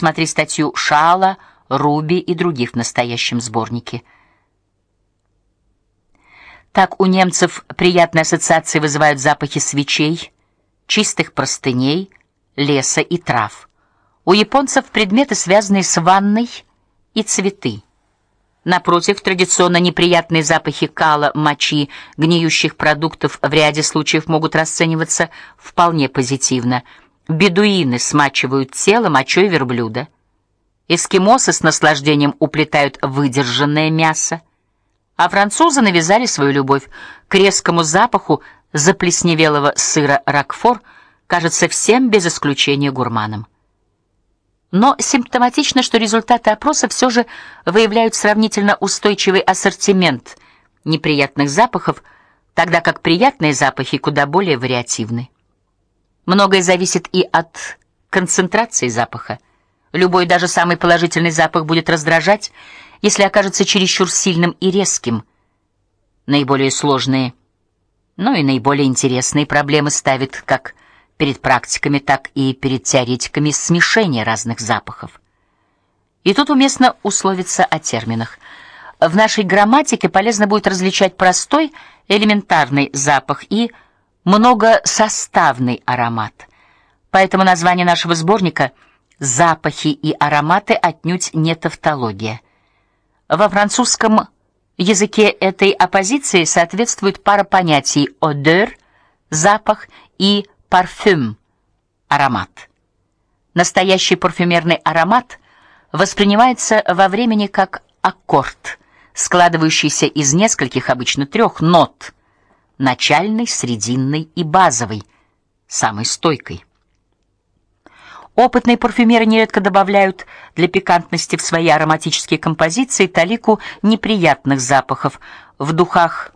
Смотри статью Шала, Руби и других в настоящем сборнике. Так у немцев приятные ассоциации вызывают запахи свечей, чистых простыней, леса и трав. У японцев предметы, связанные с ванной и цветы. Напротив, традиционно неприятные запахи кала, мочи, гниющих продуктов в ряде случаев могут расцениваться вполне позитивно. Бедуины смачивают тело мочой верблюда. Эскимосы с наслаждением уплетают выдержанное мясо а французы навязали свою любовь к резкому запаху заплесневелого сыра ракфор, кажется всем без исключения гурманам. Но симптоматично, что результаты опроса все же выявляют сравнительно устойчивый ассортимент неприятных запахов, тогда как приятные запахи куда более вариативны. Многое зависит и от концентрации запаха. Любой даже самый положительный запах будет раздражать, если окажется чересчур сильным и резким. Наиболее сложные, но и наиболее интересные проблемы ставит как перед практиками, так и перед теоретиками смешение разных запахов. И тут уместно условиться о терминах. В нашей грамматике полезно будет различать простой, элементарный запах и многосоставный аромат. Поэтому название нашего сборника Запахи и ароматы отнюдь не тавтология. Во французском языке этой оппозиции соответствует пара понятий odeur запах и parfum аромат. Настоящий парфюмерный аромат воспринимается во времени как аккорд, складывающийся из нескольких, обычно трех нот: начальной, срединной и базовой, самой стойкой. Опытные парфюмеры нередко добавляют для пикантности в свои ароматические композиции талику неприятных запахов. В духах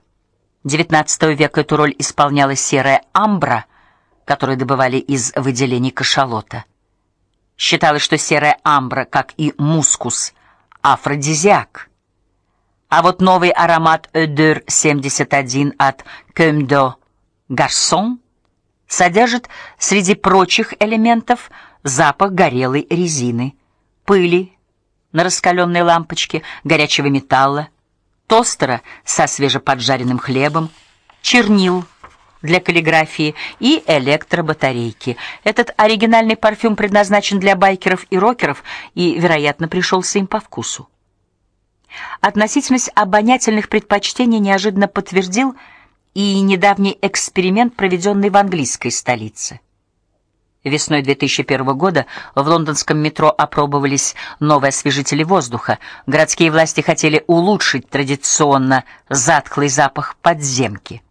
XIX века эту роль исполняла серая амбра, которую добывали из выделений кашалота. Считалось, что серая амбра, как и мускус, афродизиак. А вот новый аромат Eau 71 от Comme de Garçon содержит среди прочих элементов запах горелой резины, пыли на раскаленной лампочке, горячего металла, тостера со свежеподжаренным хлебом, чернил для каллиграфии и электробатарейки. Этот оригинальный парфюм предназначен для байкеров и рокеров и, вероятно, пришелся им по вкусу. Относительность обонятельных предпочтений неожиданно подтвердил и недавний эксперимент, проведенный в английской столице. Весной 2001 года в лондонском метро опробовались новые освежители воздуха. Городские власти хотели улучшить традиционно затхлый запах подземки.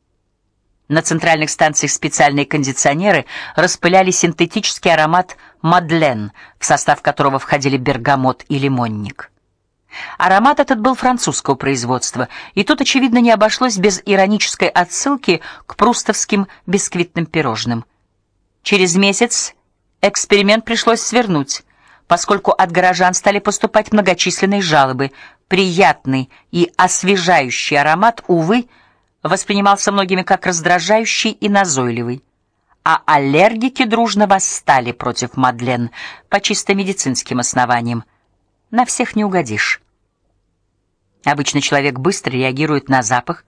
На центральных станциях специальные кондиционеры распыляли синтетический аромат Мадлен, в состав которого входили бергамот и лимонник. Аромат этот был французского производства, и тут очевидно не обошлось без иронической отсылки к прустовским бисквитным пирожным. Через месяц эксперимент пришлось свернуть, поскольку от горожан стали поступать многочисленные жалобы. Приятный и освежающий аромат, увы, воспринимался многими как раздражающий и назойливый. А аллергики дружно восстали против Мадлен по чисто медицинским основаниям. На всех не угодишь. Обычно человек быстро реагирует на запах,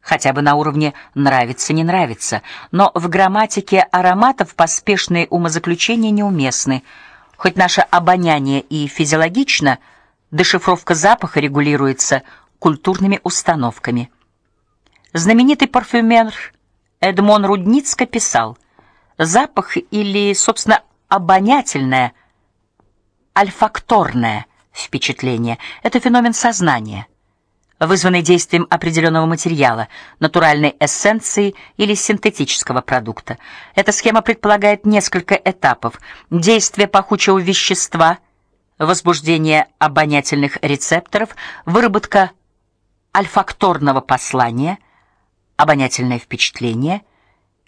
хотя бы на уровне нравится не нравится, но в грамматике ароматов поспешные умозаключения неуместны. Хоть наше обоняние и физиологично, дешифровка запаха регулируется культурными установками. Знаменитый парфюмер Эдмон Рудницко писал: "Запах или, собственно, обонятельное альфакторное впечатление это феномен сознания" вызванный действием определенного материала, натуральной эссенции или синтетического продукта. Эта схема предполагает несколько этапов: действие пахучего вещества, возбуждение обонятельных рецепторов, выработка альфакторного послания, обонятельное впечатление.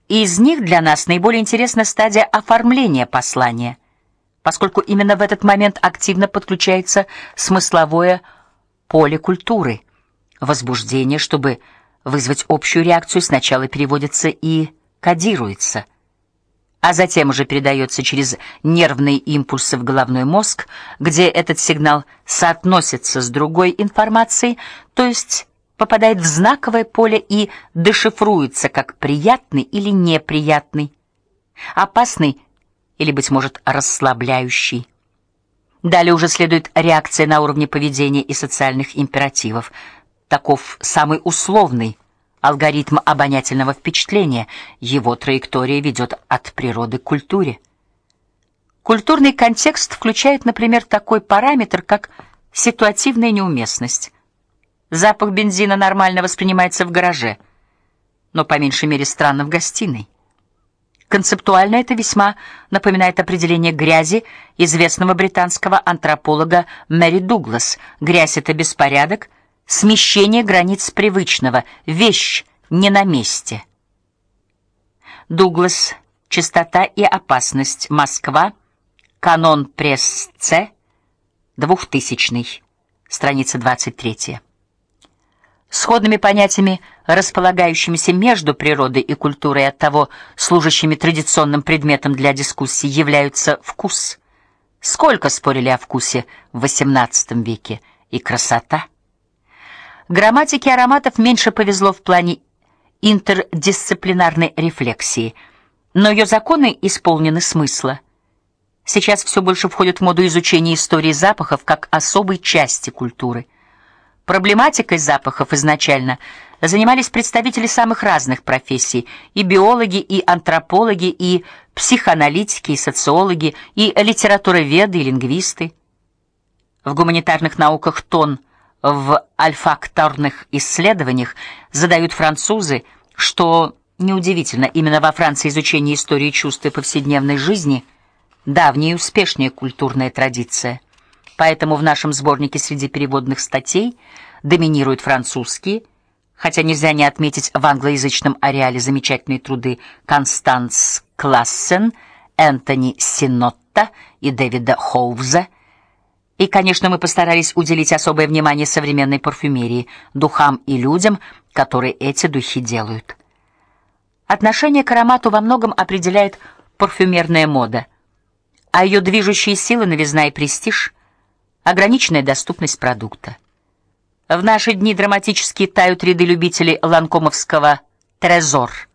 И из них для нас наиболее интересна стадия оформления послания, поскольку именно в этот момент активно подключается смысловое поле культуры. Возбуждение, чтобы вызвать общую реакцию, сначала переводится и кодируется. а затем уже передается через нервные импульсы в головной мозг, где этот сигнал соотносится с другой информацией, то есть попадает в знаковое поле и дешифруется как приятный или неприятный, опасный или быть может расслабляющий. Далее уже следует реакция на уровне поведения и социальных императивов. Таков самый условный алгоритм обонятельного впечатления. Его траектория ведет от природы к культуре. Культурный контекст включает, например, такой параметр, как ситуативная неуместность. Запах бензина нормально воспринимается в гараже, но по меньшей мере странно в гостиной. Концептуально это весьма напоминает определение грязи известного британского антрополога Мэри Дуглас. Грязь это беспорядок, смещение границ привычного, вещь не на месте. Дуглас. Чистота и опасность. Москва. Канон пресс Ц. 2000. Страница 23. Сходными понятиями, располагающимися между природой и культурой и оттого служащими традиционным предметом для дискуссии, являются вкус. Сколько спорили о вкусе в XVIII веке и красота. Грамматике ароматов меньше повезло в плане интердисциплинарной рефлексии, но ее законы исполнены смысла. Сейчас все больше входит в моду изучения истории запахов как особой части культуры. Проблематикой запахов изначально занимались представители самых разных профессий: и биологи, и антропологи, и психоаналитики, и социологи, и литературоведы, и лингвисты. В гуманитарных науках тон в альфакторных исследованиях задают французы, что неудивительно, именно во Франции изучение истории чувств и повседневной жизни давняя и успешная культурная традиция. Поэтому в нашем сборнике среди переводных статей доминируют французские, хотя нельзя не отметить в англоязычном ареале замечательные труды Констанс Классен, Энтони Синотта и Дэвида Хоувза. И, конечно, мы постарались уделить особое внимание современной парфюмерии, духам и людям, которые эти духи делают. Отношение к аромату во многом определяет парфюмерная мода, а ее движущие силы новизна престиж ограниченная доступность продукта. В наши дни драматически тают ряды любителей ланкомовского трезор,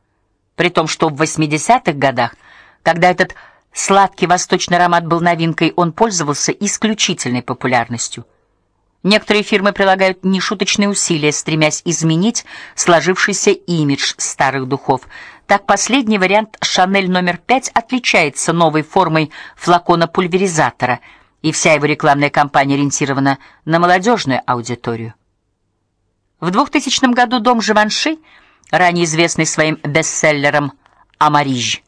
при том, что в 80-х годах, когда этот сладкий восточный аромат был новинкой, он пользовался исключительной популярностью. Некоторые фирмы прилагают нешуточные усилия, стремясь изменить сложившийся имидж старых духов. Так последний вариант Шанель номер 5 отличается новой формой флакона-пульверизатора – и вся его рекламная кампания ориентирована на молодежную аудиторию. В 2000 году дом Живанши, ранее известный своим бестселлером Амариж,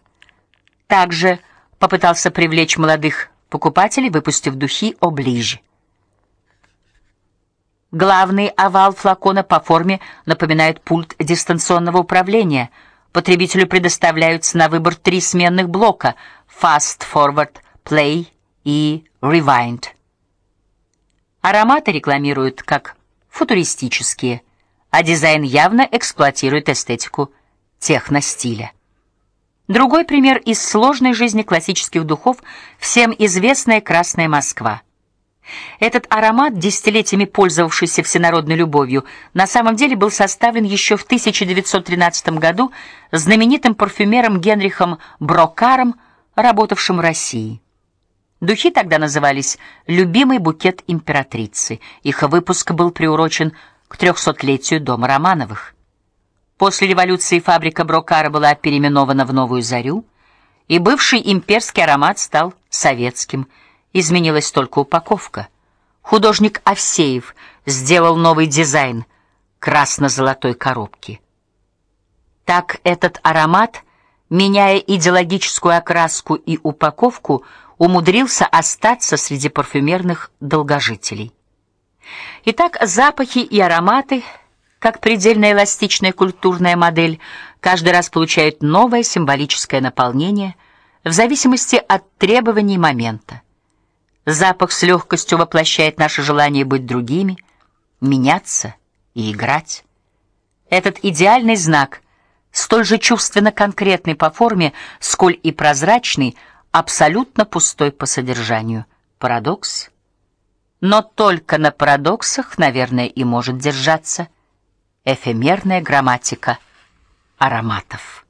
также попытался привлечь молодых покупателей, выпустив духи Оближ. Главный овал флакона по форме напоминает пульт дистанционного управления. Потребителю предоставляются на выбор три сменных блока: Fast Forward, Play и Rewind. Ароматы рекламируют как футуристические, а дизайн явно эксплуатирует эстетику техностиля. Другой пример из сложной жизни классических духов всем известная Красная Москва. Этот аромат, десятилетиями пользовавшийся всенародной любовью, на самом деле был составлен еще в 1913 году знаменитым парфюмером Генрихом Брокаром, работавшим в России. Духи тогда назывались Любимый букет императрицы. Их выпуск был приурочен к трехсотлетию дома Романовых. После революции фабрика Брокара была переименована в Новую Зарю, и бывший имперский аромат стал советским. Изменилась только упаковка. Художник Овсеев сделал новый дизайн красно-золотой коробки. Так этот аромат, меняя идеологическую окраску и упаковку, умудрился остаться среди парфюмерных долгожителей. Итак, запахи и ароматы, как предельно эластичная культурная модель, каждый раз получают новое символическое наполнение в зависимости от требований момента. Запах с легкостью воплощает наше желание быть другими, меняться и играть. Этот идеальный знак столь же чувственно конкретный по форме, сколь и прозрачный, абсолютно пустой по содержанию. Парадокс. Но только на парадоксах, наверное, и может держаться эфемерная грамматика ароматов.